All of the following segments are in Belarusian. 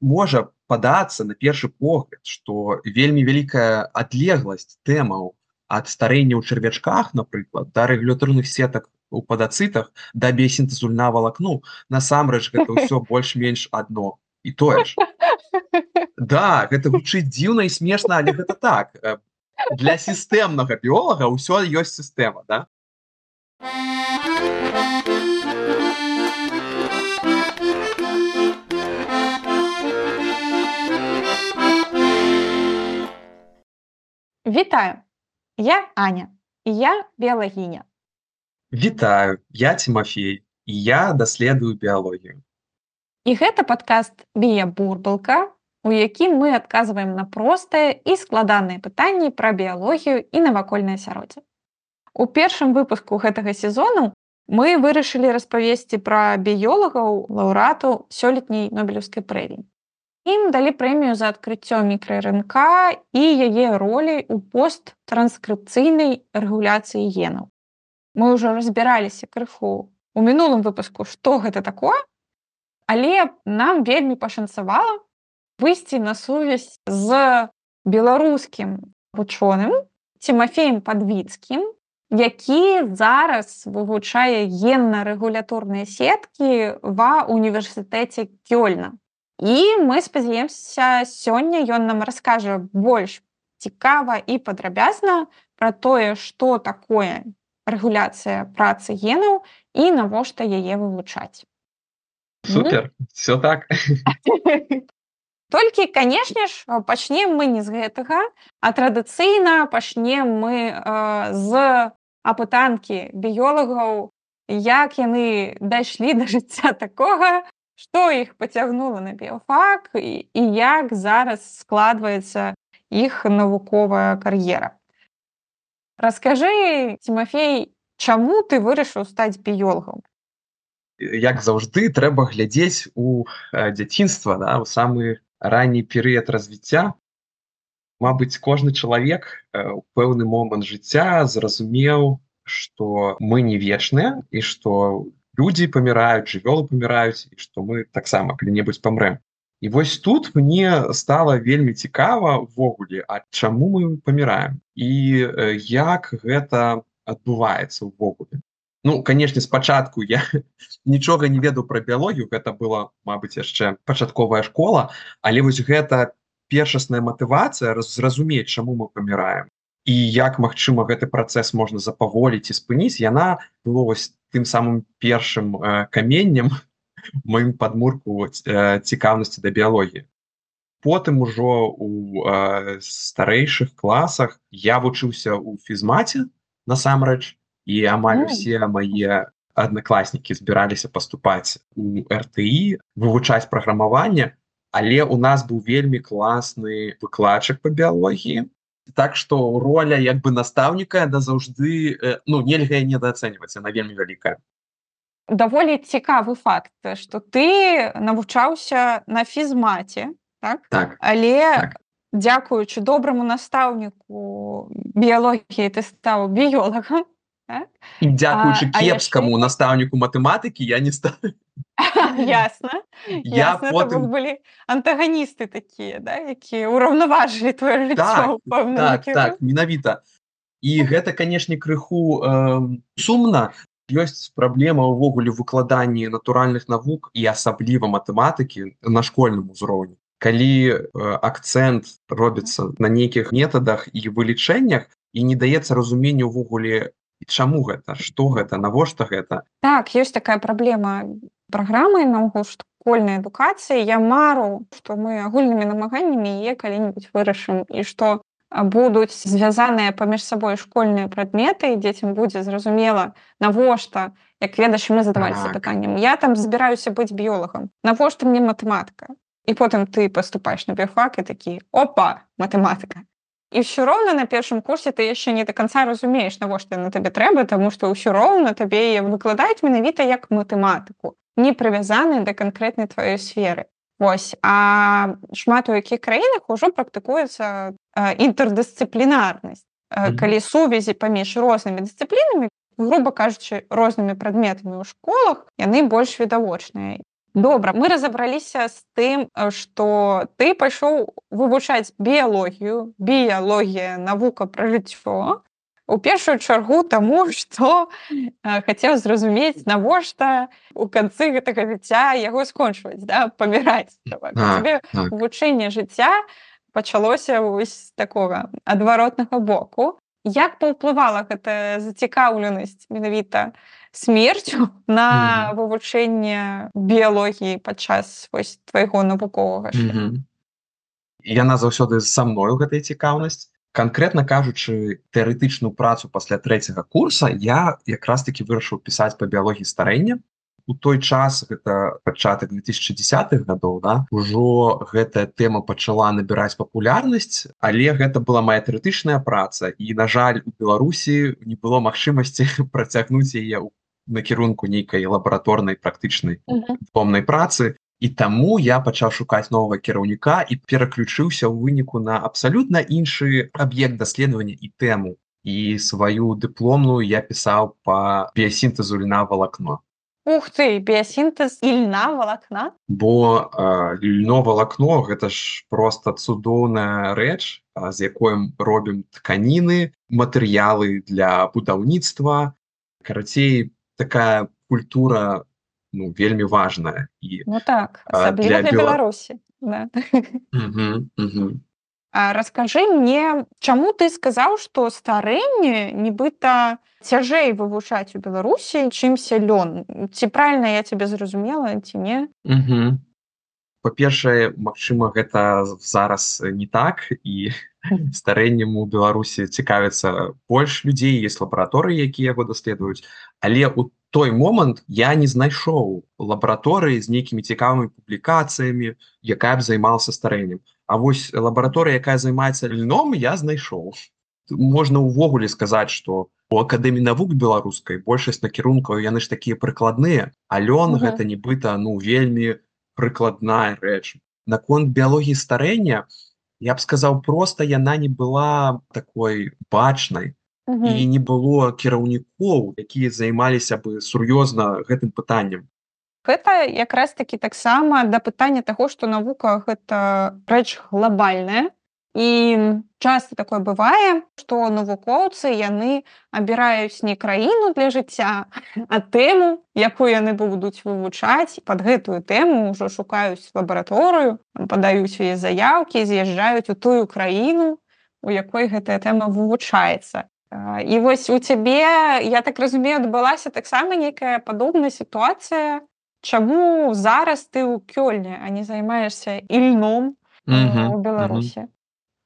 можа падацца на першы погляд што вельмі вялікая адлегласць тэмаў ад старэння ў чарвячках напрыклад да рэгулятарных сетак у падацытах да бесінтэзульна валакну насамрэч гэта ўсё больш-менш адно і тое ж да гэта гучыць дзіўна і смешна але гэта так. Для сістэмнага біолага ўсё ёсць сістэма да Вітаю я Аня і я біялагіня Вітаю я Тимофей і я даследую біялогію І гэта падкаст Бія бурбалка у якім мы адказваем на простыя і складаныя пытанні пра біялогію і навакольнае асяроддзе. У першым выпуску гэтага сезону мы вырашылі распавесці пра біёлагаў лаўрату сёлетняй нобелеўскай прэміі. Ім далі прэмію за адкрыццё мікраРНК і яе ролі ў посттранскрыпцыйнай рэгуляцыі генаў. Мы ўжо разбіраліся крыху у мінулым выпуску, што гэта такое, але нам вельмі пашанцавала, выйсці на сувязь з беларускім вучоным Тимофеем подвіцкім які зараз вывучае генна-рэгуляторныя сеткі ва універсітэце кёльна і мы спадзяемся сёння ён нам раскажа больш цікава і падрабязна пра тое што такое рэгуляцыя працы генаў і навошта яе вывучаць супер. Все так. Толькі канешне ж пачнем мы не з гэтага а традыцыйна пачнем мы э, з апытанкі біёлагаў як яны дайшлі да жыцця такога што іх пацягнула на біофак і, і як зараз складваецца іх навуковая кар'ера Раскажы Тимофей чаму ты вырашыў стаць біёлагам як заўжды трэба глядзець у дзяцінства да, у самы ранні перыяд развіцця Мабыць кожны чалавек у пэўны момант жыцця зразумеў что мы не вечныя і что людзі паміраюць жывёлы паміраюць і что мы таксама калі-небудзь памрэм І вось тут мне стало вельмі цікава увогуле А чаму мы паміраем і як гэта адбываецца увогуле Ну канешне спачатку я нічога не веду пра біялогію гэта была Мабыць яшчэ пачатковая школа але вось гэта першасная матывацыя зразумець чаму мы паміраем і як магчыма гэты працэс можна запаволіць і спыніць яна было вось тым самым першым э, каменнем маім падмурку э, цікаўнасці да біялогіі потым ужо у э, старэйшых класах я вучыўся ў фізмаце насамрэч і амаль усе мае аднакласнікі збіраліся паступаць у рТI вывучаць праграмаванне але у нас быў вельмі класны выкладчык по біялогіі так что роля як бы настаўніка да заўжды ну нельга недооцэньваць она вельмі вялікая даволі цікавы факт что ты навучаўся на фізмаце так? так але так. дзякуючы добраму настаўніку біялогіі ты стаў біёлагам так? дзякуючы кепскаму яшчэ... настаўніку матэматыкі я не став ясно я потым... былі антаганісты такія да якія ўраўнаважылі твоё так, так, так менавіта і гэта канешне крыху э, сумна ёсць праблема ўвогуле выкладанні натуральных навук і асабліва матэматыкі на школьным узроўні калі э, акцэнт робіцца на нейкіх метадах і вылічэннях і не даецца разуменню ўвогуле чаму гэта что гэта навошта гэта так ёсць такая праблема праграмы наогул школьнай адукацыі я мару што мы агульнымі намаганнямі е калі-нибудь вырашым і што будуць звязаныя паміж сабой школьныя прадметы і дзецям будзе зразумела навошта як ведаеш мы задаваліся так. пытаннем я там збіраюся быць біёлагам навошта мне матэматыка і потым ты паступаеш на біофак і такі опа матэматыка і ўсё роўна на першым курсе ты яшчэ не до конца разумееш навошта на табе трэба тому что ўсё роўна табе выкладаюць менавіта як матэматыку не прывязаны да канкрэтнай тваёй сферы. Вось а шмат у якіх краінах ужо практыкуецца інтэрдысцыплінарнасць mm -hmm. калі сувязі паміж рознымі дысцыплінамі грубо кажучы рознымі прадметамі ў школах яны больш відавочныя Добра мы разабраліся з тым што ты пайшоў вывучаць біялогію біялогія навука пра жыццё у першую чаргу таму што хацеў зразумець навошта у канцы гэтага жыцця яго скончваць да паміраць вывучэнне жыцця пачалося вось такога адваротнага боку. Як паўплывала гэта зацікаўленасць менавіта смерцю на вывучэнне біялогіі падчас вось твайго навуковага яна заўсёды са мною гэтай цікаўнасць конкретно кажучы тэарэтычную працу пасля трэцяга курса я якраз таки вырашыў пісаць по біялогіі старэння у той час гэта пачатак 2010х гадоў да ужо гэтая тэма пачала набіраць папулярнасць але гэта была моя тэарэтычная праца і на жаль у беларусі не было магчымасці працягнуць яе ў накірунку нейкай лабараторнай практычнай помнай працы і таму я пачаў шукаць новага кіраўніка і пераключыўся ў выніку на абсалютна іншы аб'ект даследавання і тэму і сваю дыпломную я пісаў по біясінтэзу льна валакно Ух ты біясінтэз ільна валакна бо льно валакно гэта ж просто цудоўная рэч з якой робім тканіны матэрыялы для будаўніцтва. Карацей такая культура ну, вельмі важная. І ну, так для для беларусі да. расскажы мне чаму ты сказаў что старэнне нібыта цяжэй вывучаць у беларусі чымся лён ці правильно я тебе зразумела ці не? Па-першае Мачыма гэта зараз не так і старэннем у беларусі цікавіцца больш людзей есть лабараторыі якія яго даследуюць але у той момант я не знайшоў лабараторыі з нейкімі цікавымі публікацыямі якая б займалася старэннем. А вось лабараторыя якая займаецца льном я знайшоў. Можна ўвогуле сказаць что у акадэміі навук беларускай большасць накірункаў яны ж такія прыкладныя. А лён гэта нібыта ну вельмі прыкладная рэч. Наконт біялогіі старэння то я б сказаў просто яна не была такой бачнай і не было кіраўнікоў якія займаліся бы сур'ёзна гэтым пытаннем гэта якраз таки таксама да пытання таго што навука гэта рэч глобальная. І часто такое бывае што навукоўцы яны абіраюць не краіну для жыцця а тэму якую яны будуць вывучаць под гэтую тэму ўжо шукаюць лабараторыю падаюць яе заявкі з'язджаюць у тую краіну у якой гэтая тэма вывучаецца і вось у цябе я так разумею адбылася таксама нейкая падобная сітуацыя Чаму зараз ты ў кёльне а не займаешься ільном у беларусі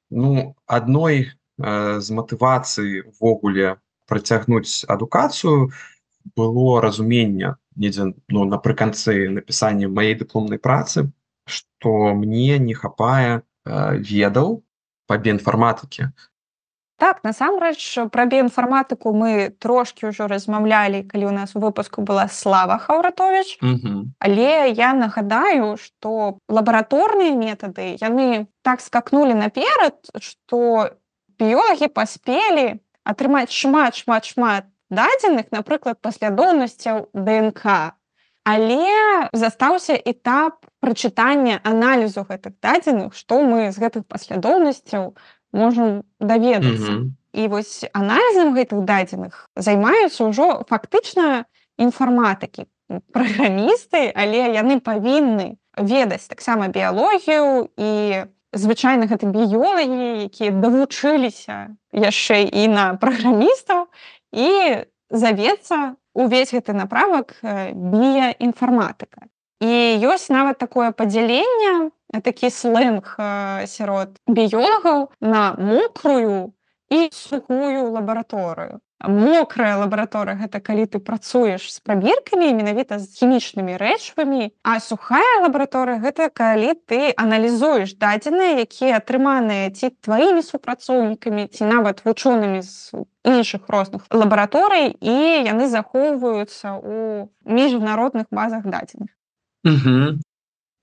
ну адной э, з матывацыі ввогуле працягнуць адукацыю было разумення недзе ну напрыканцы напісання маей дыпломнай працы што мне не хапае э, ведаў па біінфарматыкі так насамрэч пра біінфарматыку мы трошки ўжо размаўлялі калі у нас у выпуску была слава хаўратович але я нагадаю что лабараторныя метады яны так скакнули наперад что біолагі паспелі атрымаць шмат шмат шмат дадзеных напрыклад паслядоўнасцяў днк але застаўся этап прачытання аналізу гэтых дадзеных што мы з гэтых паслядоўнасцяў можам даведацца mm -hmm. і вось аналізам гэтых дадзеных займаюцца ўжо фактычна інфарматыкі праграмісты але яны павінны ведаць таксама біялогію і звычайна гэта біёлагі якія давучыліся яшчэ і на праграмістаў і завецца увесь гэты направак біяінфарматыка і ёсць нават такое падзяленне такі сленг сярод біёлагаў на мокрую і сухую лабараторыю. Мокрая лабараторыя гэта калі ты працуеш з прабіркамі менавіта з хімічнымі рэчвамі, а сухая лабараторыя гэта калі ты аналізуеш дадзеныя, якія атрыманыя ці тваімі супрацоўнікамі ці нават вучонымі з іншых розных лабараторый і яны захоўваюцца ў міжнародных базах дадзеных.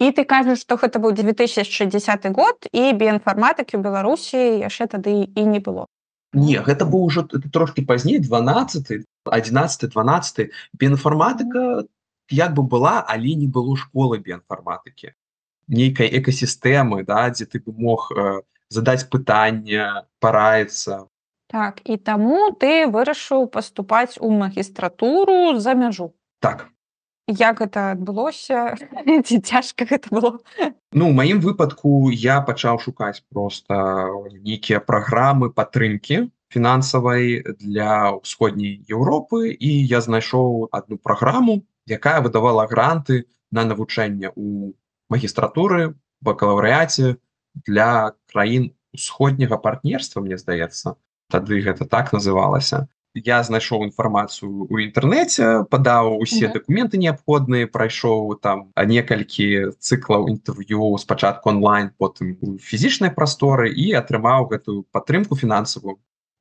І ты кажаш, што гэта быў 2060 год і біінфарматыкі ў Беларусі яшчэ тады і не было. Не, гэта быў ужо трошки пазней 12 11 12 біінфарматыка як бы была але не было школы біінфарматыкі нейкай экасістэмы да дзе ты бы мог э, задаць пытанне параіцца Так і таму ты вырашыў паступаць у магістратуру за мяжу так як гэта адбылося ці цяжка гэта было. Ну маім выпадку я пачаў шукаць просто нейкія праграмы падтрымкі фінансавай для ўсходняй Еўропы і я знайшоў одну праграму якая выдавала гранты на навучанне у магістратуры бакалаўрыяце для краін усходняга партнерства мне здаецца. Тады гэта так называлася я знайшоў інфармацыю у інтэрнэце падаў усе дакументы неабходныя прайшоў там некалькі цыклаў інтэрв'ю спачатку онлайн потым фізічнай прасторы і атрымаў гэтую падтрымку фінансавую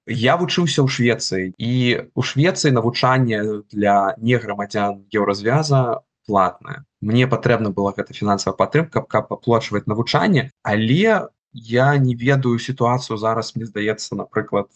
я вучыўся ў швецыі і у швецыі навучанне для неграмадзян еўразвяза платная мне патрэбна была гэта фінансавая падтрымка каб аплачваць навучанне але я не ведаю сітуацыю зараз мне здаецца напрыклад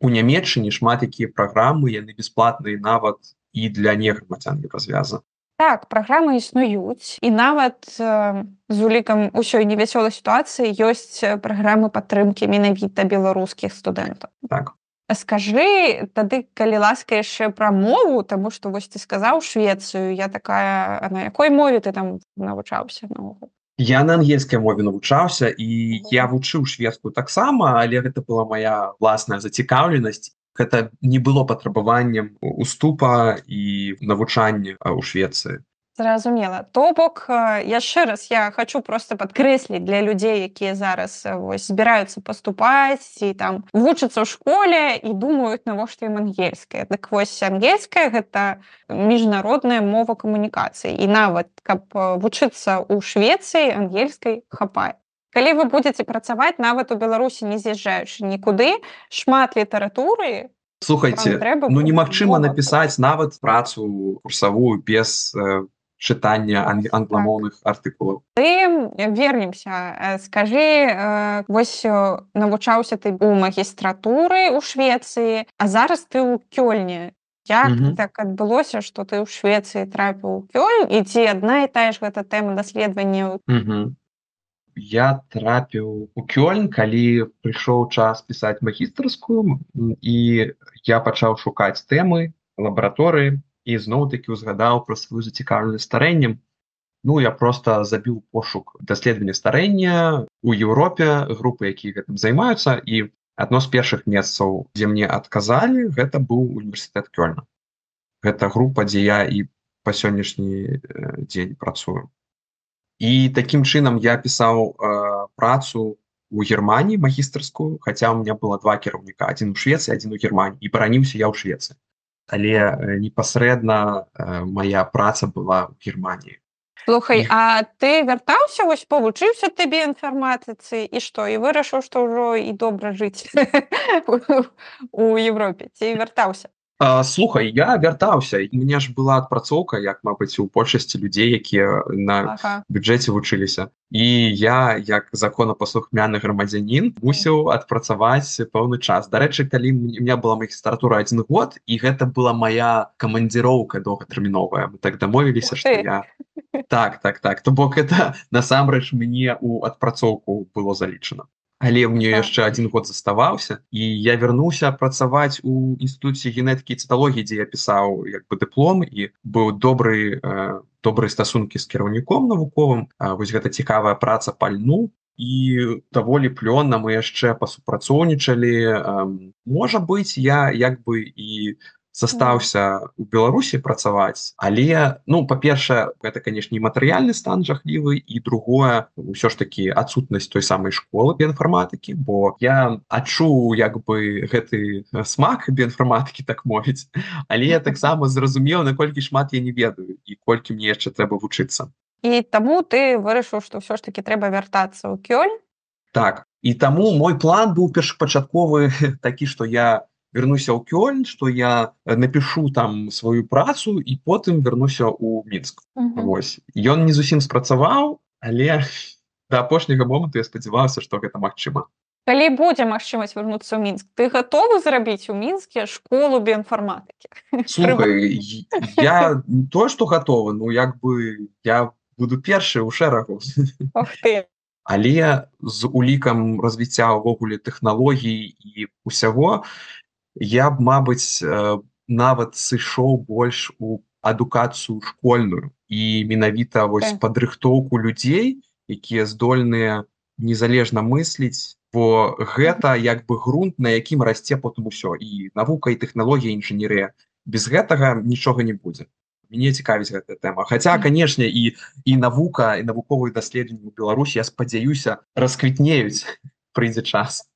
у нямецчыне шмат якія праграмы яны бясплатныя нават і для неграмадзян еўразвяза Так, праграмы існуюць і нават э, з улікам усёй невясёлай сітуацыі ёсць праграмы падтрымкі менавіта беларускіх студэнтаў. Так. Скажы тады калі ласка яшчэ пра мову, таму што вось ты сказаў Швецыю, я такая на якой мове ты там навучаўся наогул. Я на ангельскай мове навучаўся і я вучыў шведскую таксама, але гэта была моя власная зацікаўленасць. Гэта не было патрабаваннем уступа і навучання ў Швецыі зразумела. То бок яшчэ раз я хочу просто падкрэсліць для людзей якія зараз вось збіраюцца паступаць і там вучацца ў школе і думаюць навошта ім ангельская. Дык вось ангельская гэта міжнародная мова камунікацыі. І нават каб вучыцца ў швецыі ангельскай хапае. Калі вы будете працаваць нават у беларусі не з'язджаючы нікуды шмат літаратуры слухайте ну немагчыма напісаць нават працу курсавую без э, чытання англамоўных так. артыкулаў вернемся. Скажи э, вось навучаўся ты у магістратуры у Швецыі а зараз ты ў кёльне як mm -hmm. так адбылося что ты ў Швецыі трапіў кёль і ці адна і тая ж гэта тэма даследавання mm -hmm я трапіў у кёльн калі прыйшоў час пісаць магістарскую і я пачаў шукаць тэмы лабараторыі і зноў-таки узгадаў пра сваю зацікаўленасць старэннем Ну я просто забіў пошук даследавання старэння у Еўропе групы якія гэтым займаюцца і адно з першых месцаў дзе мне адказалі гэта быў універсітэт кёльна. Гэта група дзе я і па сённяшні дзень працую. І таким чынам я пісаў э, працу у германії магістарскую хотя у меня было два кіраўніка один у швеции один у германии і параніўся я ў швецы але э, непасрэдна э, моя праца была у германії Слухай, а ты вяртаўся вось павучыўся табе інфарматыцы і што і вырашыў што ўжо і добра жыць у Европе? Ці вяртаўся А, слухай я вяртаўся мне ж была адпрацоўка як мабыць у большасці людзей якія на ага. бюджэце вучыліся. І я як законапаслухмяны грамадзянін мусіў адпрацаваць пэўны час. Дарэчы калі меня была магістратура один год і гэта была моя камандзіроўка доўгатэрміновая. Мы так дамовіліся что я так так так. То бок это насамрэч мне у адпрацоўку было залічана але мне яшчэ один год заставаўся і я вярнуўся працаваць у інстытуце генетыкі цыталогіі дзе я пісаў як бы дыплом і быў добры э, добрыя стасункі з кіраўніком навуковым. Вось гэта цікавая праца пальну і даволі плённа мы яшчэ пасупрацоўнічалі. Э, можа быць я як бы і застаўся у беларусі працаваць але ну па-першае гэта канешне матэрыяльны стан жахлівы і другое ўсё ж таки адсутнасць той самай школы інфарматыкі бо я адчуў як бы гэты смак біінфарматыкі так мовіць але я таксама зразумеў наколькі шмат я не ведаю і колькі мне яшчэ трэба вучыцца. І таму ты вырашыў што ўсё ж таки трэба вяртацца ў кёль так і таму мой план быў першапачатковы такі што я не вернуся ў кёльн что я напишу там сваю працу і потым вернуся у мінск Вось. Ён не зусім спрацаваў але до апошняга моманту я спадзяваўся что гэта магчыма. Калі будзе магчымасць вярнуцца ў мінск ты гатовы зрабіць у мінске школу біінфарматыкі я не то што гатовы ну як бы я буду першы ў шэрагу. Але з улікам развіцця ўвогуле тэхналогій і усяго я б мабыць нават сышоў больш у адукацыю школьную і менавіта вось падрыхтоўку людзей якія здольныя незалежна мысліць бо гэта як бы грунт на якім расце потым усё і навука і тэхналогія інжынерыя. Без гэтага нічога не будзе. Мне цікавіць гэтая тэма. Хаця канешне і і навука і навуковыя даследаванні Беларусі я спадзяюся расквітнеюць прыйдзе час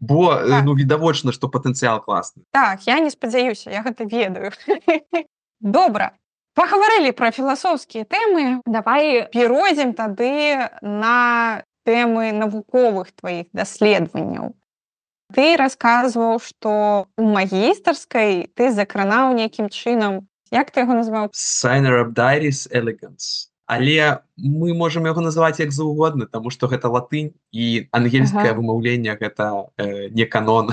бо так. ну відавочна што патэнцыял класны так я не спадзяюся я гэта ведаю добра пагаварылі пра філасофскія тэмы давай перайдзем тады на тэмы навуковых тваіх даследаванняў ты расказваў што у магістарскай ты закранаў нейкім чынам як ты яго назваў Сайнерабдайрис элеганс але мы можемм яго называць як заўгодна тому что гэта латынь і ангельскае ага. вымаўленне гэта э, не канон.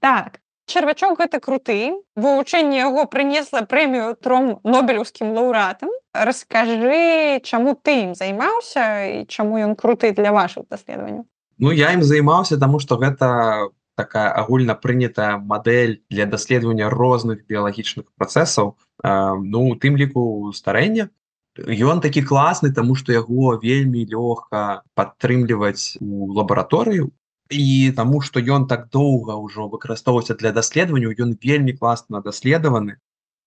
Так чарвячок гэта круты. Вывучэнне яго прынесла прэмію тром нобелеўскім лаўратам расскажы чаму ты ім займаўся і чаму ён круты для вашых даследаванняў? Ну я ім займаўся тому что гэта такая агульна прынятая мадэль для даследавання розных біялагічных працэсаў э, ну тым ліку старэння Ён такі класны, таму што яго вельмі лёгка падтрымліваць у лабараторыю. І таму, што ён так доўга ўжо выкарыстоўваўся для даследаванняў, ён вельмі класна даследаваны.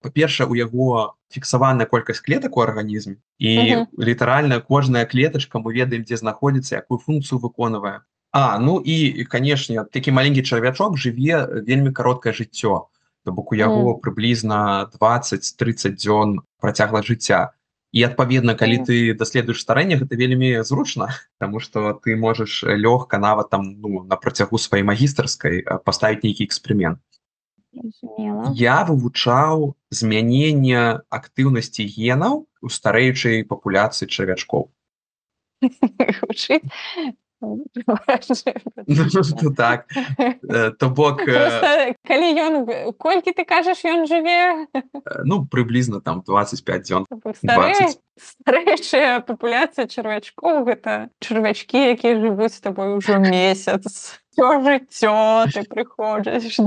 Па-першае, у яго фіксаваная колькасць клетак у арганізме. І uh -huh. літаральна кожная клетачка мы ведаем, дзе знаходзіцца, якую функцыю выконвае. А ну і канешне, такі маленькі чарвячок жыве вельмі кароткае жыццё. То бок у яго uh -huh. прыблізна 20-30 дзён працягла жыцця і адпаведна калі ты даследуеш старэнне гэта вельмі зручна тому что ты можаш лёгка нават там ну на працягу сваёй магістарскай паставіць нейкі эксперимент. Я вывучаў змянення актыўнасці генаў у старэючай папуляцыі чавячкоў так. То бок калі ён колькі ты кажаш ён жыве ну прыблізна там 25 дзён старэйшая папуляцыя чарвячкоў гэта чарвячкі якія жывуць з табой ужо месяц жыццё ты прыходжаш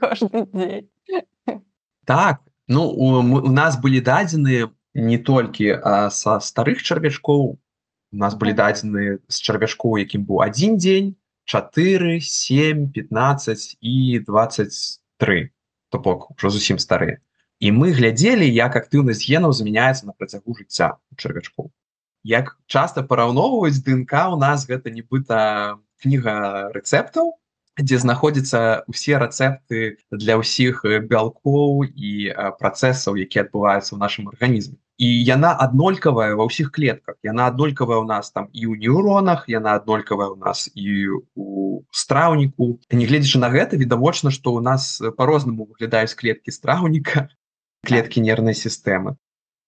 кожны дзень так. Ну у, у нас былі дадзены не толькі са старых чарвячкоў у нас былі дадзены з чарвяшку якім быў один дзень 4 7 15 і 23 то бок ужо зусім стары. І мы глядзелі як актыўнасць генаў змяняецца на працягу жыцця чарвячку як часто параўноўваюць днк у нас гэта нібыта кніга рэцэптаў дзе знаходзяцца усе рэцэпты для ўсіх бялкоў і працэсаў які адбываюцца ў нашым арганізме і яна аднолькавая ва ўсіх клетках. Яна аднолькавая у нас там і ў неўронах яна аднолькавая у нас і у страўніку нягледзячы на гэта відавочна што ў нас по-рознаму выглядаюць клеткі страўніка клеткі нервнай сістэмы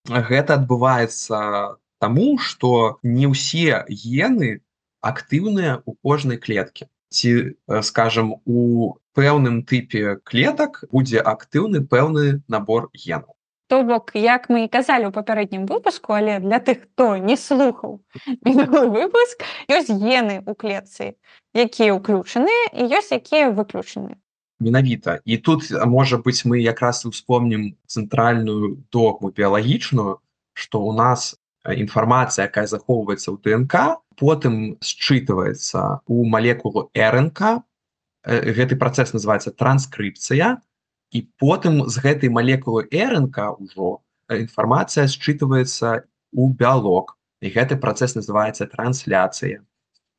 гэта адбываецца таму што не ўсе гены актыўныя у кожнай клетке ці скажем у пэўным тыпе клетак будзе актыўны пэўны набор генаў То бок як мы і казалі ў папярэднім выпуску але для тых хто не слухаў выпуск ёсць гены ў клетцы якія ўключаныя і ёсць якія выключаны. Менавіта. І тут можа быць мы якраз успомнім цэнтральную догму біялагічную што у нас інфармацыя якая захоўваецца ў ДНК потым счытываецца у малекулу РНК. Гэты працэс называется транскрыпцыя і потым з гэтай малекулы РНК ўжо інфармацыя счытываецца у бялок. І гэты працэс называется трансляцыя.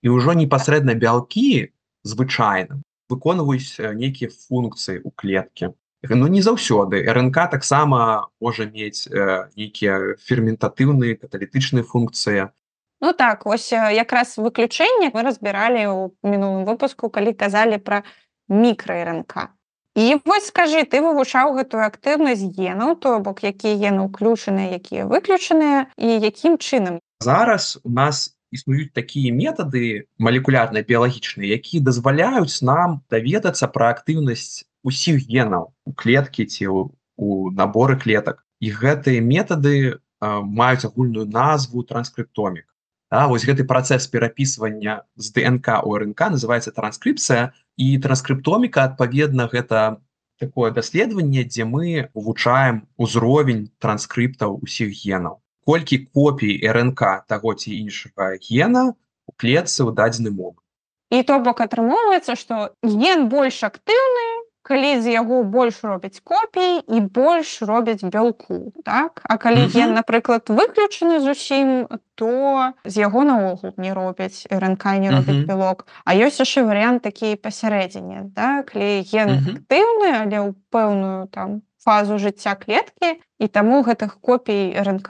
І ўжо непасрэдна бялкі звычайна выконваюць нейкія функцыі у клетке ну не заўсёды. РНК таксама можа мець нейкія ферментатыўныя каталітычныя функцыі. Ну так ось якраз выключэнне мы разбіралі ў мінулым выпуску калі казалі пра мікраРНК І вось скажы ты вывучаў гэтую актыўнасць генаў то бок якія гены ўключаныя якія выключаныя і якім чынам зараз у нас існуюць такія метады малекулярныя біялагічныя якія дазваляюць нам даведацца пра актыўнасць усіх генаў у клеткі ці у наборы клетак і гэтыя метады маюць агульную назву транскрыптомік да, вось гэты працэс перапісвання з ДНК у РНК называется транскрыпцыя і транскрыптоміка адпаведна гэта такое даследаванне дзе мы вывучаем узровень транскрыптаў усіх генаў колькі копій РНК таго ці іншага гена у клетцы ў дадзены момант і то бок атрымоўваецца што ген больш актыўны калі з яго больш робяць копій і больш робяць бялку так А калі uh -huh. ген напрыклад выключаны зусім то з яго наогул не робяць РНК не робяць uh -huh. бялок А ёсць яшчэ варыянт такі пасярэдзіне да калі ген uh -huh. актыўны але ў пэўную там фазу жыцця клеткі і таму гэтых копій РНК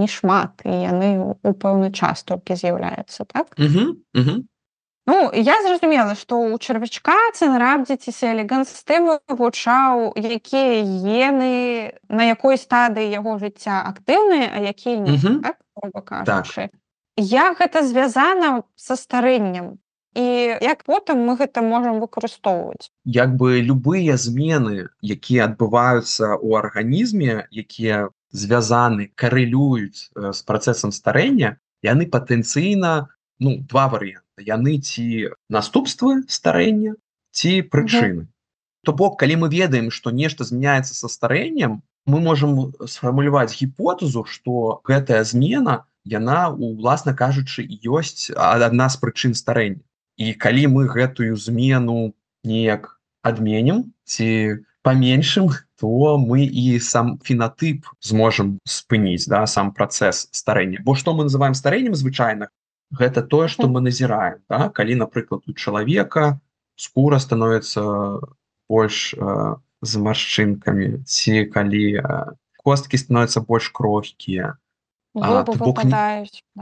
не шмат і яны у пэўны час толькі з'яўляюцца так uh -huh. Uh -huh. Ну я зразумела што ў чарвячка цэнарабдзіці элеганс ты вывучаў якія гены на якой стадыі яго жыцця актыўныя а якія не так, так. як гэта звязана са старэннем і як потым мы гэта можам выкарыстоўваць. Як бы любыя змены якія адбываюцца ў арганізме якія звязаны карэлююць з э, працэсам старэння яны патэнцыйна ну два варыянты яны ці наступствы старэння ці прычыны. То бок калі мы ведаем што нешта змяняецца са старэннем мы можам сфармуляваць гіпотэзу што гэтая змена яна уласна кажучы ёсць адна з прычын старэння. І калі мы гэтую змену неяк адменім ці паменшым то мы і сам фенатып зможам спыніць да сам працэс старэння. Бо што мы называем старэннем звычайна гэта тое што мы назіраем да? калі напрыклад у чалавека скура становится больш э, з маршчынкамі ці калі э, косткі становятся больш крохкія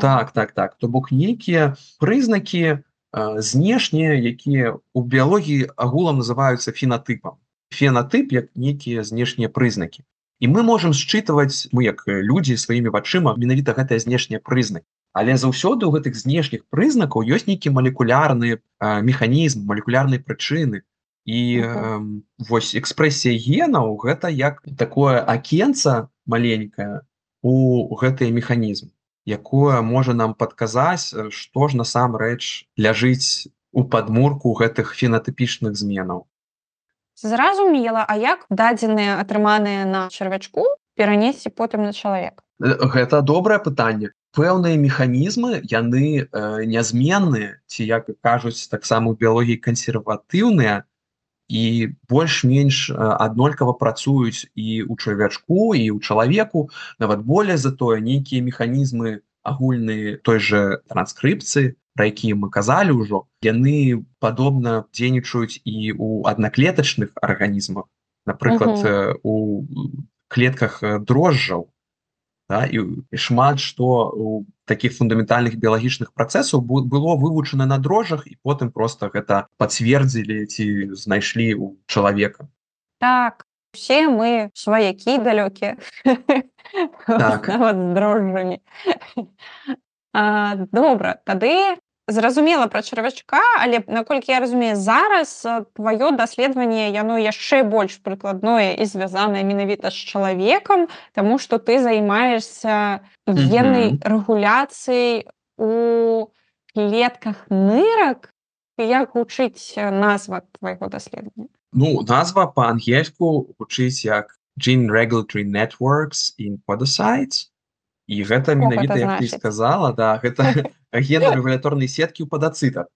так так так. То бок нейкія прызнакі э, знешнія якія у біялогіі агулам называюцца фенатыпам. Фенатып як нейкія знешнія прызнакі. І мы можемм считываць мы як людзі сваімі вачыма менавіта гэтыя знешнія прызнакі але заўсёды ў гэтых знешніх прызнакаў ёсць нейкі малекулярны механізм малекулярнай прычыны. І э, вось экспрэсія генаў гэта як такое акенца маленькое у гэтый механізм якое можа нам падказаць што ж насамрэч ляжыць у падмурку гэтых фенатыпічных зменаў. Зразумела А як дадзеныя атрыманыя на чарвячку перанесці потым на чалавек гэта добрае пытанне пэўныя механізмы яны э, нязменныя ці як кажуць таксама у біялогіі кансерватыўныя і больш-менш э, аднолькава працуюць і у чарвячку і ў чалавеку. Нават болей затое нейкія механізмы агульныя той же транскрыпцыі про якія мы казалі ўжо яны падобна дзейнічаюць і у аднаклетачных арганізмах. Напрыклад uh -huh. у клетках дрожжаў да, і, шмат што у таких фундаментальных біялагічных працэсаў было вывучана на дрожжах і потым просто гэта пацвердзілі ці знайшлі у чалавека так все мы сваякі далёкія так. дрожжамі добра тады зразумела пра чарвячка але наколькі я разумею зараз твоё даследаванне яно яшчэ больш прыкладное і звязанае менавіта з чалавекам тому что ты займаешься геннай рэгуляцыяй у клетках нырак як гучыць назва твайго даследавання ну назва по-ангельску гучыць як gene regulatory networks in podocytes і гэта менавіта як ты сказала да гэта генрэгуляторнай сеткі ў падацытах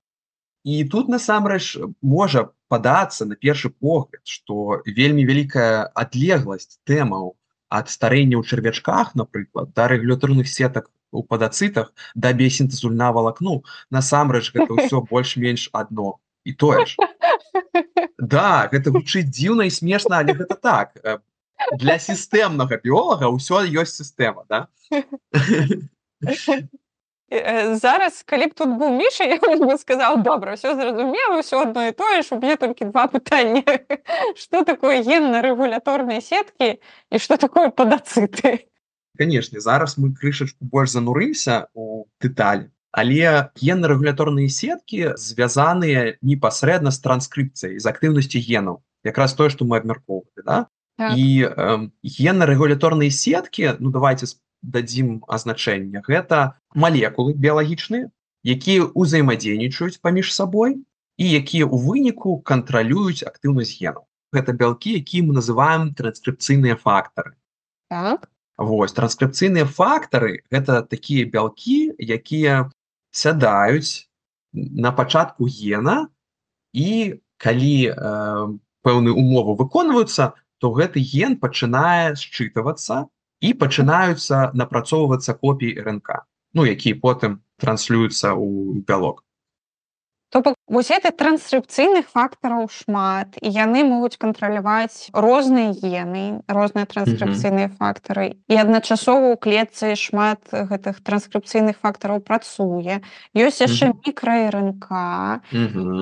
і тут насамрэч можа падацца на першы погляд што вельмі вялікая адлегласць тэмаў ад старэння ў чарвячках напрыклад да рэгуляторных сетак у падацытах да бесінтэзульна валакну насамрэч гэта ўсё больш-менш адно і тое ж да гэта гучыць дзіўна і смешна але гэта так для сістэмнага біолага ўсё ёсць сістэма да? Зараз калі б тут быў міша я бы сказал добра все зразумела ўсё одно і тое ж у мне толькі два пытання что такое генна-рэгуляторныя сеткі і что такое падацыты канешне зараз мы крышачку больш занурымся у дэталі але генна-рэгуляторныя сеткі звязаныя непасрэдна з транскрыпцыяй з актыўнасці генаў якраз тое што мы абмяркоўвалі да? Так. і э, генна-рэгуляторныя сеткі ну давайте дадзім азначэнне гэта малекулы біялагічныя якія ўзаемадзейнічаюць паміж сабой і якія ў выніку кантралююць актыўнасць генаў. Гэта бялкі які мы называем транскрыпцыйныя фактары. Так. Вось транскрыпцыйныя фактары гэта такія бялкі якія сядаюць на пачатку гена і калі э, пэўны умовы выконваюцца то гэты ген пачынае счытывацца і пачынаюцца напрацоўвацца копіі РНК ну які потым транслююцца ў бялок То бок вось гэтых трансскрыпцыйных фактараў шмат і яны могуць кантраляваць розныя гены розныя транскрыпцыйныя фактары і адначасова ў клетцы шмат гэтых транскрыпцыйных фактараў працуе ёсць яшчэ мікраРНК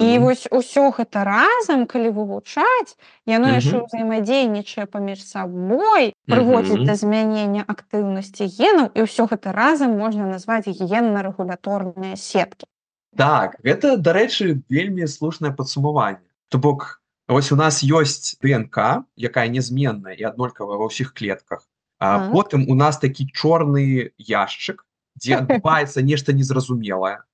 і вось усё гэта разам калі вывучаць яно яшчэ Мгм. ўзаемадзейнічае паміж сабой прыводзіць Мгм. да змянення актыўнасці генаў і ўсё гэта разам можна назваць генна-рэгуляторныя сеткі Так гэта дарэчы вельмі слушнае падсумаванне. То бок вось у нас ёсць ДНК якая нязменная і аднолькавая ва ўсіх клетках. А Так. потым у нас такі чорны яшчык дзе адбываецца нешта незразумелае.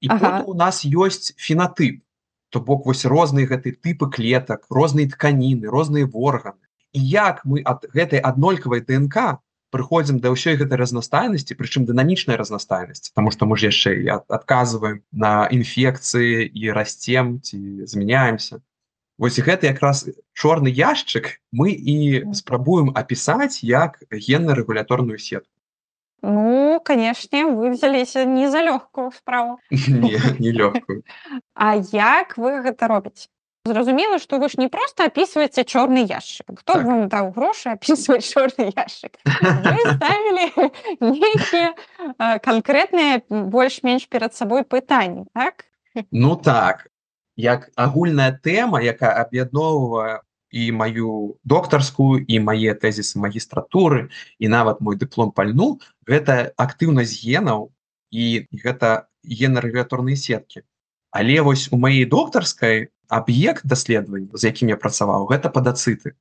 І Ага. у нас ёсць фенатып. То бок вось розныя гэты тыпы клетак розныя тканіны розныя органы. І як мы ад гэтай аднолькавай ДНК прыходзім да ўсёй гэтай разнастайнасці прычым дынамічная разнастайнасць потому что мы ж яшчэ і ад- адказваем на інфекцыі і расцем ці змяняемся. Вось гэта якраз чорны яшчык мы і спрабуем апісаць як генна-рэгуляторную сетку. Ну канешне вы взяліся не за лёгкую справу. Не, не лёгкую. А як вы гэта робіце Зразумела што вы ж не проста апісваеце чорны яшчык хто Так. вам даў грошы апісваць чорны яшчык Вы ставілі нейкія канкрэтныя больш-менш перад сабой пытанні так? Ну так як агульная тэма якая аб'ядноўвае і маю доктарскую і мае тэзісы магістратуры і нават мой дыплом пальну гэта актыўнасць генаў і гэта генна-рэгуляторныя сеткі. Але вось у маей доктарскай аб'ект даследавання з якім я працаваў гэта падацыты.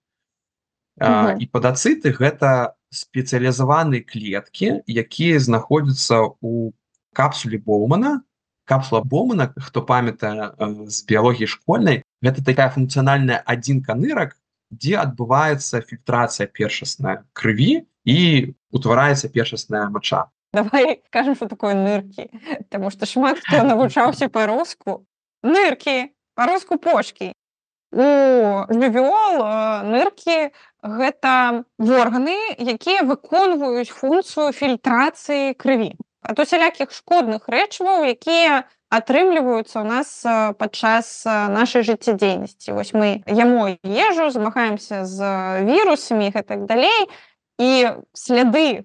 Мгм. і падацыты гэта спецыялізаваныя клеткі якія знаходзяцца у капсуле боумана. Капсула бомана хто памятае з біялогіі школьнай гэта такая функцыянальная адзінка нырак дзе адбываецца фільтрацыя першасная крыві і утвараецца першасная мача. Давай скажем что такое ныркі Таму што шмат хто навучаўся па-руску. Ныркі па-руску почки у жывёл ныркі гэта органы якія выконваюць функцыю фільтрацыі крыві ад усялякіх шкодных рэчываў якія атрымліваюцца ў нас падчас нашай жыццядзейнасці вось мы яму ежу змагаемся з вірусамі гэтак далей і сляды э,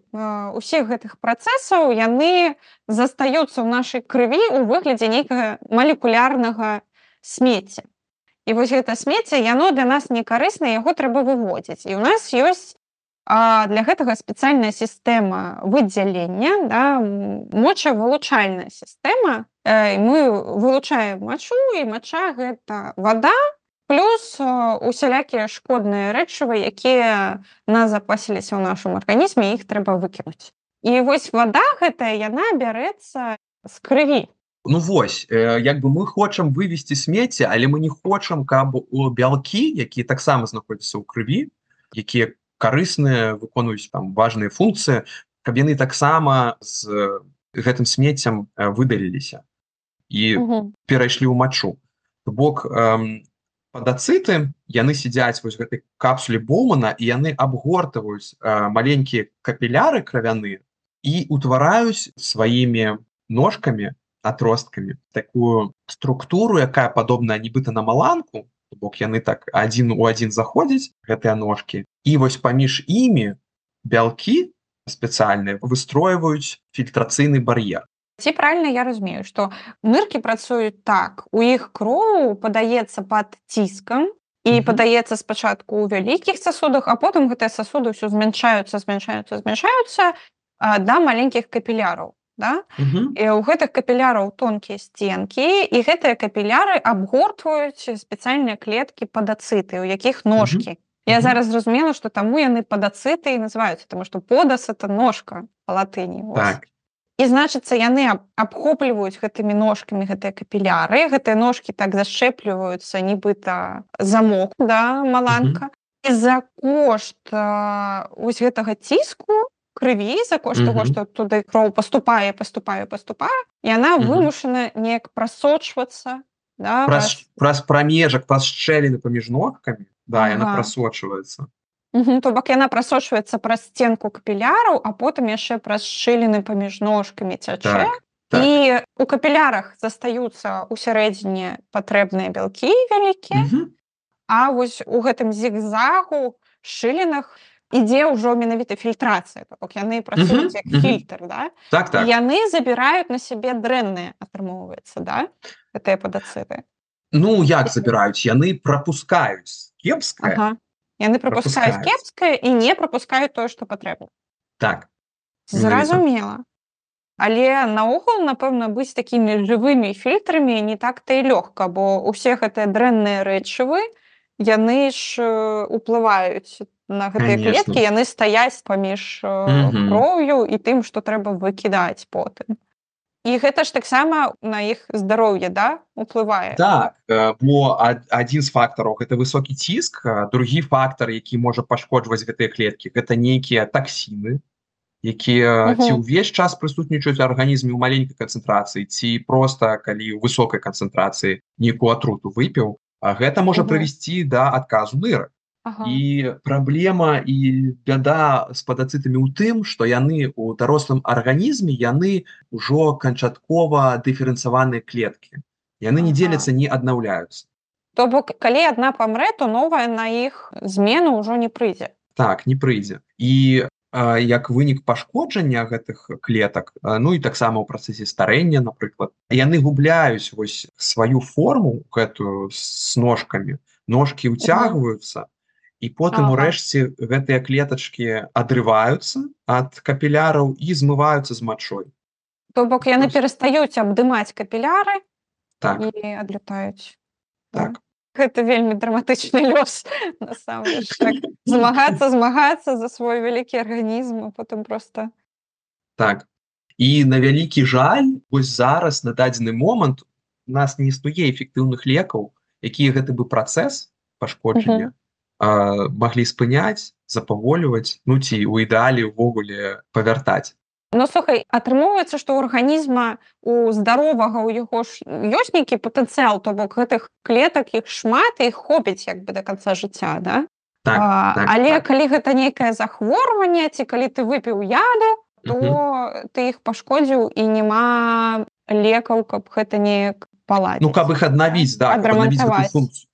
усіх гэтых працэсаў яны застаюцца ў нашай крыві ў выглядзе нейкага малекулярнага смецця і вось гэта смецце яно для нас не карысна яго трэба выводзіць і у нас ёсць а, для гэтага спецыяльная сістэма выдзялення да, мочавылучальная сістэма э, мы вылучаем мачу і мача гэта вода плюс э, усялякія шкодныя рэчывы якія назапасіліся ў нашым арганізме іх трэба выкінуць і вось вода гэтая яна бярэцца з крыві Ну вось э, як бы мы хочам вывесці смецце але мы не хочам каб у бялкі якія таксама знаходзяцца ў крыві якія карысныя выконваюць там важныя функцыі каб яны таксама з э, гэтым смеццем э, выдаліліся і Мгм. перайшлі ў мачу бок эм, падацыты яны сядзяць вось гэтай капсуле боумана і яны абгортваюць э, маленькія капіляры кравяны і утвараюць сваімі ножкамі отросткамі такую структуру якая падобная нібыта на маланку бок яны так адзін у адзін заходзяць гэтыя ножкі і вось паміж імі бялкі спецыяльныя выстройваюць фільтрацыйны бар'ер ці правильно я разумею что ныркі працуюць так. У іх кроў падаецца под ціскам і Мгм. падаецца спачатку ў вялікіх сасудах а потым гэтыя сасуды ўсё змяншаюцца змяншаюцца змяншаюцца да маленькіх капіляраў да? Мгм. і ў гэтых капіляраў тонкія сценкі і гэтыя капіляры абгортваюць спецыяльныя клеткі падацыты у якіх ножкі Я Мгм. зараз зразумела што таму яны падацыты і называюцца таму што подас это ножка па латыні. Так. і значыцца яны аб- абхопліваюць гэтымі ножкамі гэтыя капіляры гэтыя ножкі так зашчэпліваюцца нібыта замок да маланка і за кошт а, вось гэтага ціску крыві за кошт таго Мгм. што туды кроў паступае паступае паступае яна Мгм. вымушана неяк прасочвацца да, Праз, праз прамежак, праз шчэліны паміж ногкамі, да, яна Ага. прасочваецца. Мгм, то бок яна прасочваецца праз сценку капіляраў а потым яшчэ праз шчыліны паміж ножкамі цячэ Так, так. і у капілярах застаюцца ў сярэдзіне патрэбныя бялкі вялікія Мгм. А вось у гэтым зігзагу шылінах ідзе ўжо менавіта фільтрацыя то бок яны працуюць як фільтр да? Так, так. Яны забіраюць на сябе дрэнныя атрымоўваецца да? гэтыя падацыты Ну, як забіраюць? Яны прапускаюць кепскае. ага. яны Прапускаюць. кепскае і не прапускаюць тое што патрэбна Так. Зразумела але наогул напэўна быць такімі жывымі фільтрамі не так-то і лёгка бо усе гэтыя дрэнныя рэчывы яны ж э, уплываюць на гэтыя клеткі яны стаяць паміж э, кроўю і тым што трэба выкідаць потым і гэта ж таксама на іх здароўе да уплывае Так, э, бо ад- адзін з фактараў гэта высокі ціск, другі фактар, які можа пашкоджваць гэтыя клеткі, гэта нейкія таксіны, якія ці ўвесь час прысутнічаюць арганізме ў маленькай канцэнтрацыі, ці проста калі ў высокай канцэнтрацыі нейкую атруту выпіў, а гэта можа прывесці да адказу нырак. Ага. І праблема і бяда з падацытамі ў тым, што яны ў дарослым арганізме яны ўжо канчаткова дыферэнцаваныя клеткі. Яны не Ага. дзеляцца, не аднаўляюцца. то бок калі адна памрэ то новая на іх змену ўжо не прыйдзе Так, не прыйдзе. І а, як вынік пашкоджання гэтых клетак, а, ну і таксама ў працэсе старэння, напрыклад, яны губляюць вось сваю форму гэтую з ножкамі. Ножкі ўцягваюцца, і потым Ага. урэшце гэтыя клетачкі адрываюцца ад капіляраў і змываюцца з мачой. то бок яны перастаюць абдымаць капіляры Так, і адлятаюць Да. так. гэта вельмі драматычны лёс так, змагацца змагацца за свой вялікі арганізм а потым просто Так. І на вялікі жаль, вось зараз на дадзены момант у нас не існуе эфектыўных лекаў, якія гэты бы працэс пашкоджання а, маглі спыняць, запаволіваць, ну ці ў ідэале ўвогуле павяртаць. Ну слухай атрымоўваецца што арганізма у здаровага у яго ж ёсць нейкі патэнцыял то бок гэтых клетак іх шмат і хопіць як бы да канца жыцця да Так, а, так, але так. калі гэта нейкае захворванне ці калі ты выпіў яду то Мгм. ты іх пашкодзіў і няма лекаў каб гэта неяк паладзіць Ну каб іх аднавіць да.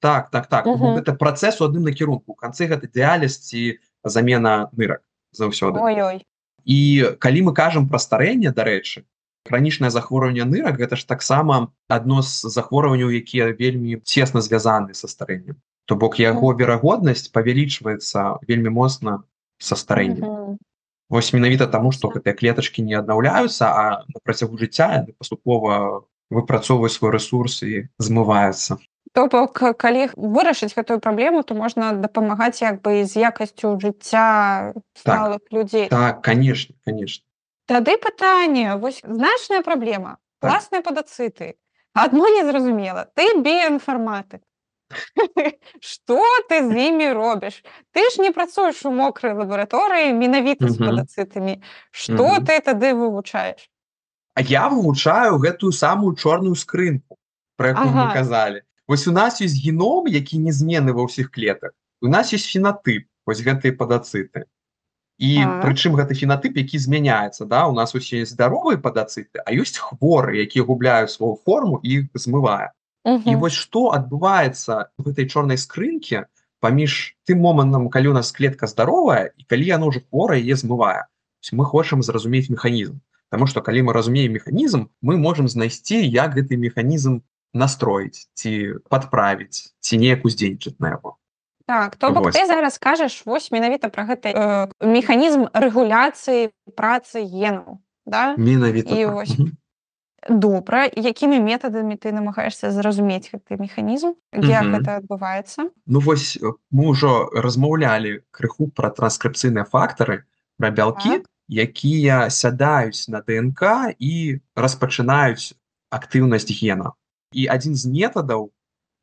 Так, так, так. Бо Мгм. гэта працэс у адным накірунку. У канцы гэта дыяліз ці замена нырак заўсёды. ой-ой І калі мы кажам пра старэнне, дарэчы, хранічнае захворванне нырак гэта ж таксама адно з захворванняў, якія вельмі цесна звязаны са старэннем. То бок яго верагоднасць павялічваецца вельмі моцна са старэннем. Мгм. Вось менавіта таму, што гэтыя клетачкі не аднаўляюцца, а на працягу жыцця паступова выпрацоўваюць свой рэсурс і змываюцца. То бок калі вырашыць гэтую праблему то можна дапамагаць як бы з якасцю жыцця сталых людзей Так, конечно, конечно. Тады пытанне вось значная праблема Так. класныя падацыты адно незразумела ты біяінфарматык Што ты з імі робіш ты ж не працуеш у мокрай лабараторыі менавіта з падацытамі што Мгм. ты тады вывучаеш я вывучаю гэтую самую чорную скрынку, про якую мы Ага. казалі. Вось у нас ёсць геном, які незменны ва ўсіх клетах. У нас ёсць фенатып, вось гэтыя падацыты. І Так. прычым гэты фенатып, які змяняецца, да? у нас усе ёсць здаровыя падацыты, а ёсць хворы, якія губляюць сваю форму і іх змывае. І Мгм. вось што адбываецца в гэтай чорнай скрынке паміж тым момантам, калі у нас клетка здаровая і калі яно ўжо хворае яе змывае. Мы хочам зразумець механізм. Таму што калі мы разумеем механізм, мы можам знайсці, як гэты механізм настроіць ці падправіць ці неяк уздзейнічаць на яго. Так то бок ты зараз кажаш вось менавіта пра гэты э, механізм рэгуляцыі працы генаў да? Менавіта І так. вось добра, якімі метадамі ты намагаешься зразумець гэты механізм, як Мгм. гэта адбываецца? Ну вось мы ўжо размаўлялі крыху пра транскрыпцыйныя фактары, пра бялкі, Так. Якія сядаюць на ДНК і распачынаюць актыўнасць гена. І адзін з метадаў,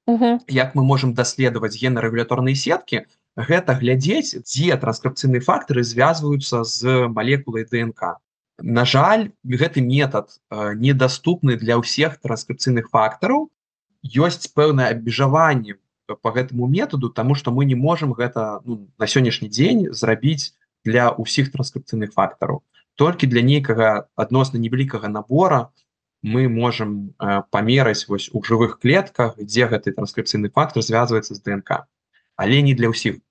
Мгм. як мы можам даследаваць генарэгулyaторныя сеткі, гэта глядзець, дзе транскрыпцыйныя фактары звязваюцца з малекулай ДНК. На жаль, гэты метад недаступны для ўсіх транскрыпцыйных фактараў. Ёсць пэўнае абмежаванне по гэтаму метаду, таму што мы не можам гэта ну, на сённяшні дзень зрабіць для ўсіх транскрыпцыйных фактараў. Толькі для нейкага адносна невялікага набора мы можам э, памераць вось у жывых клетках, дзе гэты транскрыпцыйны фактор звязваецца з ДНК. Але не для ўсіх.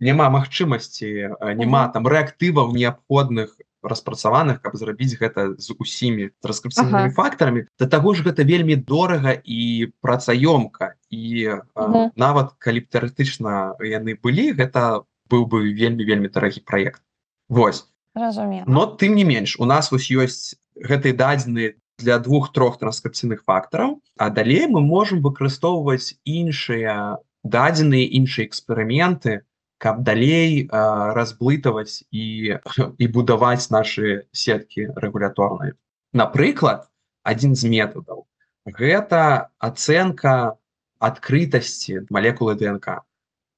Няма магчымасці, няма там рэактываў неабходных распрацаваных, каб зрабіць гэта з усімі транскрыпцыйнымі Ага. фактарамі. Да таго ж гэта вельмі дорага і працаёмка. І Мгм. нават калі б тэарэтычна яны былі, гэта быў бы вельмі вельмі дарагі праект. Вось. Зразумела. Но тым не менш у нас вось ёсць гэтыя дадзеныя для двух-трох транскрыпцыйных фактараў, а далей мы можам выкарыстоўваць іншыя дадзеныя іншыя эксперыменты, каб далей э, разблытаваць і, і будаваць нашы сеткі рэгуляторныя. Напрыклад, адзін з метадаў гэта ацэнка адкрытасці малекулы ДНК.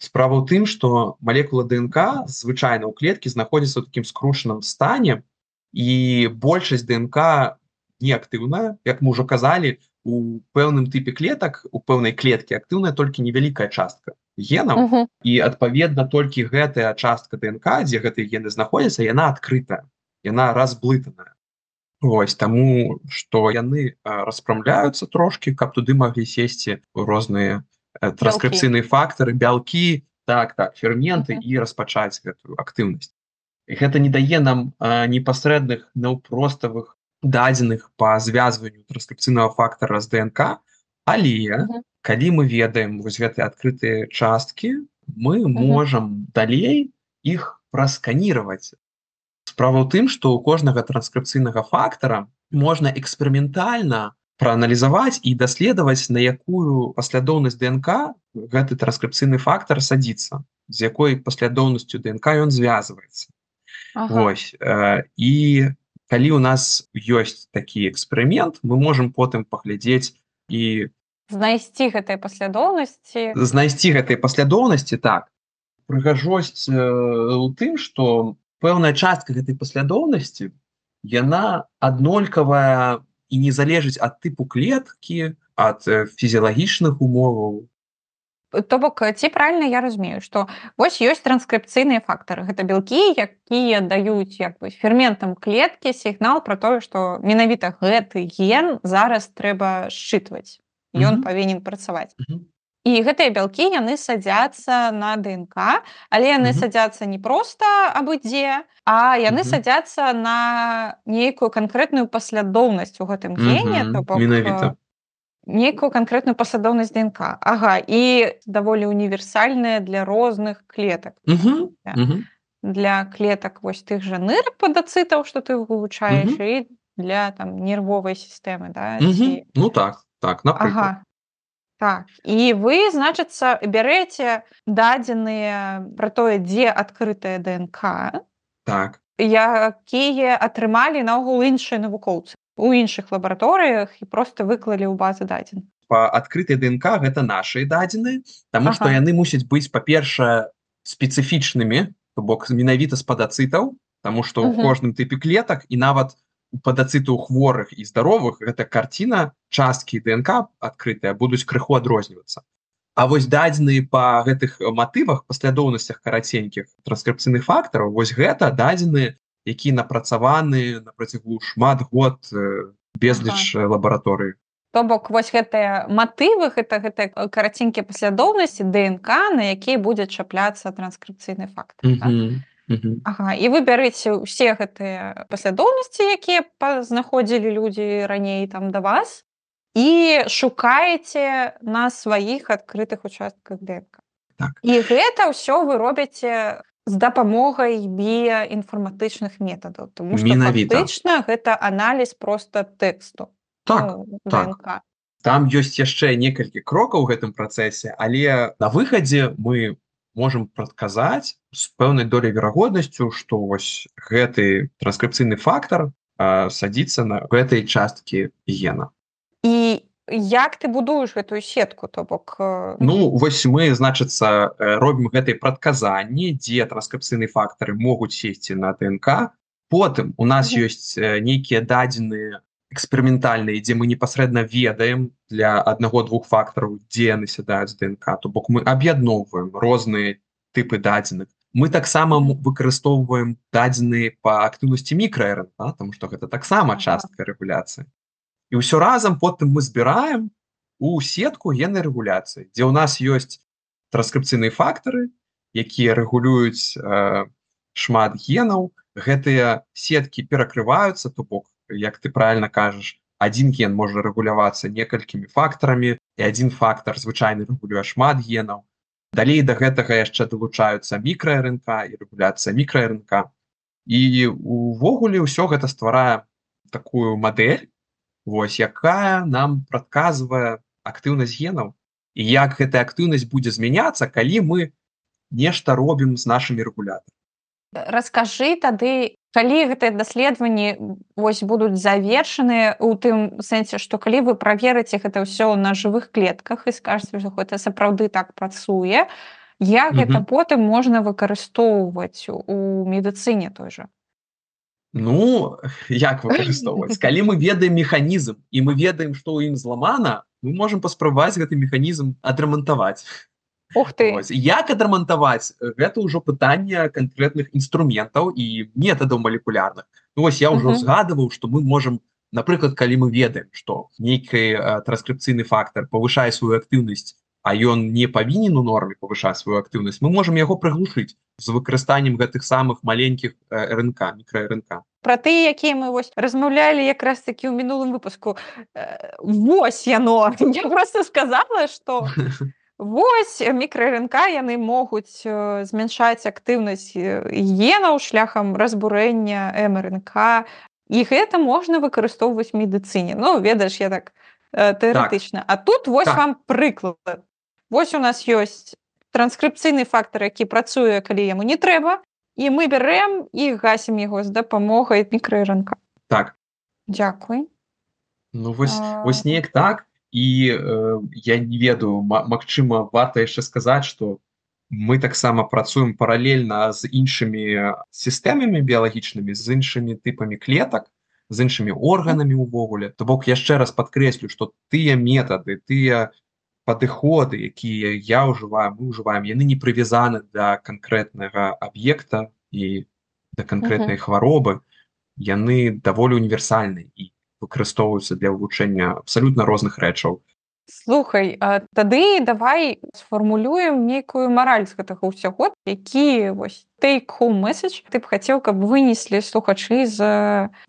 Справа ў тым, што малекула ДНК звычайна ў клеткі знаходзіцца ў такім скрушаным стане і большасць ДНК неактыўная, як мы ўжо казалі, у пэўным тыпе клетак у пэўнай клеткі актыўная толькі невялікая частка генаў Мгм. і адпаведна толькі гэтая частка ДНК, дзе гэтыя гены знаходзяцца, яна адкрытая, яна разблытаная. Вось таму што яны распрамляюцца трошкі, каб туды маглі сесці розныя э, транскрыпцыйныя фактары, бялкі, так так ферменты і распачаць гэтую актыўнасць. Гэта не дае нам а, непасрэдных наўпроставых дадзеных па звязванню транскрыпцыйнага фактара з ДНК, але калі мы ведаем вось гэтыя адкрытыя часткі, мы можам далей іх прасканіраваць. Справа ў тым, што ў кожнага транскрыпцыйнага фактара можна эксперыментальна прааналізаваць і даследаваць, на якую паслядоўнасць ДНК гэты транскрыпцыйны фактар садзіцца, з якой паслядоўнасцю ДНК ён звязваецца. Ага. Вось э, і калі у нас ёсць такі эксперымент, мы можам потым паглядзець і Знайсці гэтыя паслядоўнасці. знайсці гэтай паслядоўнасці так. Прыгажосць э, у тым, што пэўная частка гэтай паслядоўнасці яна аднолькавая і не залежыць ад тыпу клеткі, ад э, фізіялагічных умоваў. То бок ці правільна я разумею, што вось ёсць транскрыпцыйныя фактары. Гэта бялкі, якія даюць як бы ферментам клеткі сігнал пра тое, што менавіта гэты ген зараз трэба счытваць. Ён Мгм. павінен працаваць. Мгм. І гэтыя бялкі яны садзяцца на ДНК, але яны Мгм. садзяцца не проста абы-дзе, а яны Мгм. садзяцца на нейкую канкрэтную паслядоўнасць у гэтым гене, Мгм. то бок Менавіта. э, нейкую канкрэтную паслядоўнасць ДНК. Ага, і даволі універсальная для розных клетак. Мгм. Да. Мгм. Для клетак вось тых жа нырак падацытаў, што ты вывучаеш, Мгм. і для там нервовай сістэмы, да, Мгм. ці Ну так, так, напрыклад. Ага. Так. І вы, значыцца, бярэце дадзеныя пра тое, дзе адкрытая ДНК, Так. якія атрымалі наогул іншыя навукоўцы у іншых лабараторыях і проста выклалі ў базы дадзеных. Па адкрытай ДНК гэта нашыя дадзеныя, таму што Ага. яны мусяць быць, па-першае, спецыфічнымі, бок менавіта з падацытаў, таму што ў кожным тыпе клетак і нават у падацытаў хворых і здаровых гэта карціна часткі ДНК адкрытыя будуць крыху адрознівацца. А вось дадзеныя па гэтых матывах паслядоўнасцях караценькіх транскрыпцыйных фактараў вось гэта дадзеныя, якія напрацаваны на працягу шмат год э, безліч ага. лабараторый. То бок вось гэтыя матывы гэта гэтыя караценькія паслядоўнасці ДНК, на якія будзе чапляцца транскрыпцыйны фактор. так? Мгм. Мгм. Ага, і вы бярэце ўсе гэтыя паслядоўнасці, якія знаходзілі людзі раней там да вас і шукаеце на сваіх адкрытых участках ДНК. Так. І гэта ўсё вы робяце з дапамогай біяінфарматычных метадаў тому Менавіта. фактычна гэта аналіз просто тэксту Так, ну, так. Там ёсць яшчэ некалькі крокаў у гэтым працэсе але на выхадзе мы можем прадказаць з пэўнай долей верагоднасцю што вось гэты транскрыпцыйны фактор а, садзіцца на гэтай часткі гена. І як ты будуеш гэтую сетку то бок э, Ну вось мы значыцца э, робім гэтыя прадказанні дзе транскрыпцыйныя фактары могуць сесці на ДНК потым у нас ёсць э, нейкія дадзеныя эксперыментальныя дзе мы непасрэдна ведаем для аднаго-двух фактараў дзе яны сядаюць ДНК. То бок мы аб'ядноўваем розныя тыпы дадзеных. Мы таксама выкарыстоўваем дадзеныя па актыўнасці мікраРН потому что гэта таксама частка рэгуляцыі. І ўсё разам потым мы збіраем у сетку геннай рэгуляцыі дзе ў нас ёсць транскрыпцыйныя фактары якія рэгулююць э, шмат генаў. Гэтыя сеткі перакрываюцца то бок як ты правильно кажаш один ген можа рэгулявацца некалькімі фактарамі і один фактор звычайны рэгулюе шмат генаў. Далей да гэтага яшчэ далучаюцца мікраРНК і рэгуляцыя мікраРНК і увогуле ўсё гэта стварае такую мадэль вось якая нам прадказвае актыўнасць генаў. І як гэтая актыўнасць будзе змяняцца калі мы нешта робім з нашымі рэгулятамі раскажы тады калі гэтыя даследаванні вось будуць завершаныя у тым сэнсе што калі вы праверыце гэта ўсё на жывых клетках і скажце што гэта сапраўды так працуе. Як гэта Мгм. потым можна выкарыстоўваць у медыцыне той жа Ну як выкарыстоўваць калі мы ведаем механізм і мы ведаем што ў ім зламана мы можем паспрабаваць гэты механізм адрамантаваць Ух ты! Вось. як адрамантаваць гэта ўжо пытанне канкрэтных інструментаў і метадаў малекулярных ну, вось я ўжо Мгм. згадываў што мы можем напрыклад калі мы ведаем што нейкі э, транскрыпцыйны фактор павышае сваю актыўнасць а ён не павінен у норме павышаць сваю актыўнасць мы можем яго прыглушыць з выкарыстаннем гэтых самых маленькіх э, рнк мікраРнк про тыя якія мы вось размаўлялі якраз такі ў мінулым выпуску. Э, вось яно я просто сказала что Вось мікраРНК яны могуць змяншаць актыўнасць генаў шляхам разбурэння МРНК. І гэта можна выкарыстоўваць медыцыне. Ну ведаеш я так тэарэтычна А тут вось Так. вам прыклад. Вось у нас ёсць транскрыпцыйны фактор які працуе калі яму не трэба і мы бярэм і гасім яго з дапамогай мікраРНК так. Дзякуй. Ну вось А. вось неяк так і э, я не ведаю ма- Магчыма варта яшчэ сказаць што мы таксама працуем паралельна з іншымі сістэмамі біялагічнымі з іншымі тыпамі клетак з іншымі органамі увогуле то бок яшчэ раз падкрэслю што тыя метады тыя падыходы якія я ўжываю мы ўжываем яны не прывязаны да канкрэтнага аб'екта і да канкрэтнай хваробы яны даволі універсальны і выкарыстоўваюцца для вывучэння абсалютна розных рэчаў. Слухай, а тады давай сфармулюем нейкую мараль з гэтага ўсяго, які вось take home message ты б хацеў, каб вынеслі слухачы з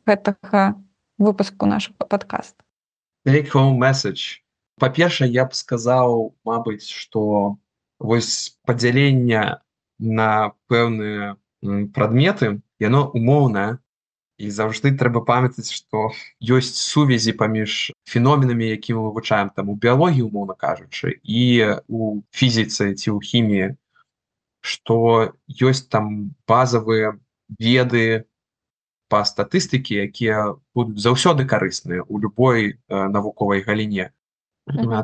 гэтага выпуску нашага падкаста. take home message. Па-першае я б сказаў Мабыць што вось падзяленне на пэўныя прадметы яно умоўнае і заўжды трэба памятаць што ёсць сувязі паміж феноменамі які мы вывучаем там у біялогіі умоўна кажучы і у фізіцы ці ў хіміі што ёсць там базавыя веды па статыстыкі якія будуць заўсёды карысныя у любой э, навуковай галіне.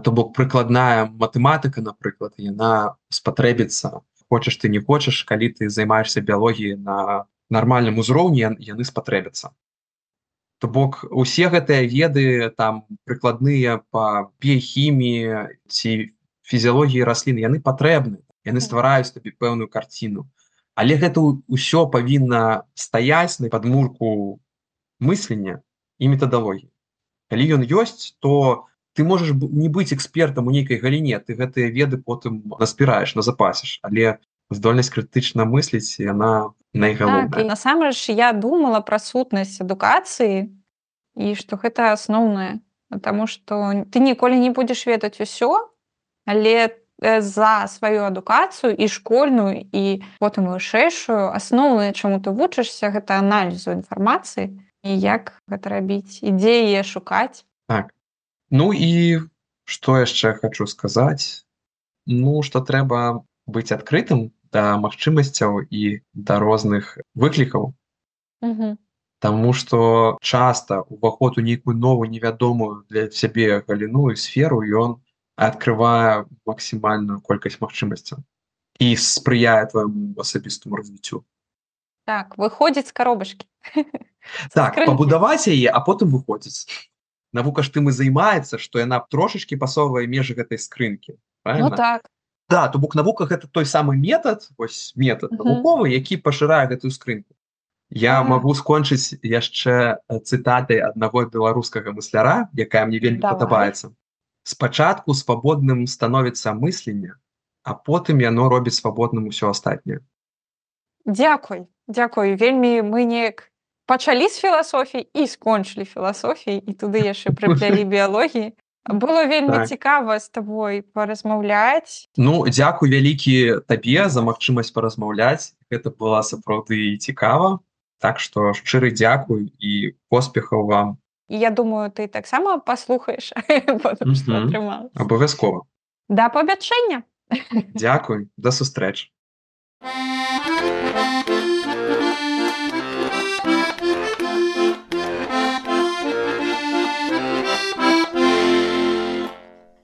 То бок прыкладная матэматыка напрыклад яна спатрэбіцца хочаш ты не хочаш калі ты займаешься біялогіяй на нармальным узроўні ян- яны спатрэбяцца то бок усе гэтыя веды там прыкладныя па біяхіміі ці фізіялогіі раслін яны патрэбны яны ствараюць табе пэўную карціну. Але гэта ўсё павінна стаяць на падмурку мыслення і метадалогіі. Калі ён ёсць то ты можаш не быць экспертам у нейкай галіне ты гэтыя веды потым наспіраеш на запасіш але здольнасць крытычна мысліць яна Так, і найгалоўная насамрэч я думала пра сутнасць адукацыі і што гэта асноўнае, Таму што ты ніколі не будзеш ведаць усё, але э, за сваю адукацыю і школьную і потым вышэйшую асноўнае чаму ты вучышся гэта аналізу інфармацыі і як гэта рабіць ідзеі шукаць так. Ну і што яшчэ хочу сказаць ну што трэба быць адкрытым да магчымасцяў і да розных выклікаў. Мгм. Таму што часта уваход у нейкую новую невядомую для цябе галіну і сферу ён адкрывае максімальную колькасць магчымасцяў і спрыяе твайму асабістаму развіццю. Так выходзіць з каробачкі так пабудаваць яе а потым выходзіць. Навука ж тым і займаецца што яна трошачкі пасоўвае межы гэтай скрынкі ну правильно? так да то бок навука гэта той самы метад вось метад Мгм. навуковы які пашырае гэтую скрынку. Я Ага. магу скончыць яшчэ э, цытатай аднаго беларускага мысляра якая мне вельмі падабаецца. Спачатку свабодным становіцца мысленне а потым яно робіць свабодным усё астатняе Дзякуй дзякуй. Вельмі мы неяк пачалі з філасофій і скончылі філасофіяй і туды яшчэ прыплялі біялогіі было вельмі Так. цікава з табой паразмаўляць Ну дзякуй вялікі табе за магчымасць паразмаўляць. Гэта была сапраўды цікава. Так што шчыры дзякуй і поспехаў вам. І я думаю ты таксама паслухаеш атрымалася. абавязкова. Да пабячэння. Дзякуй. Да сустрэч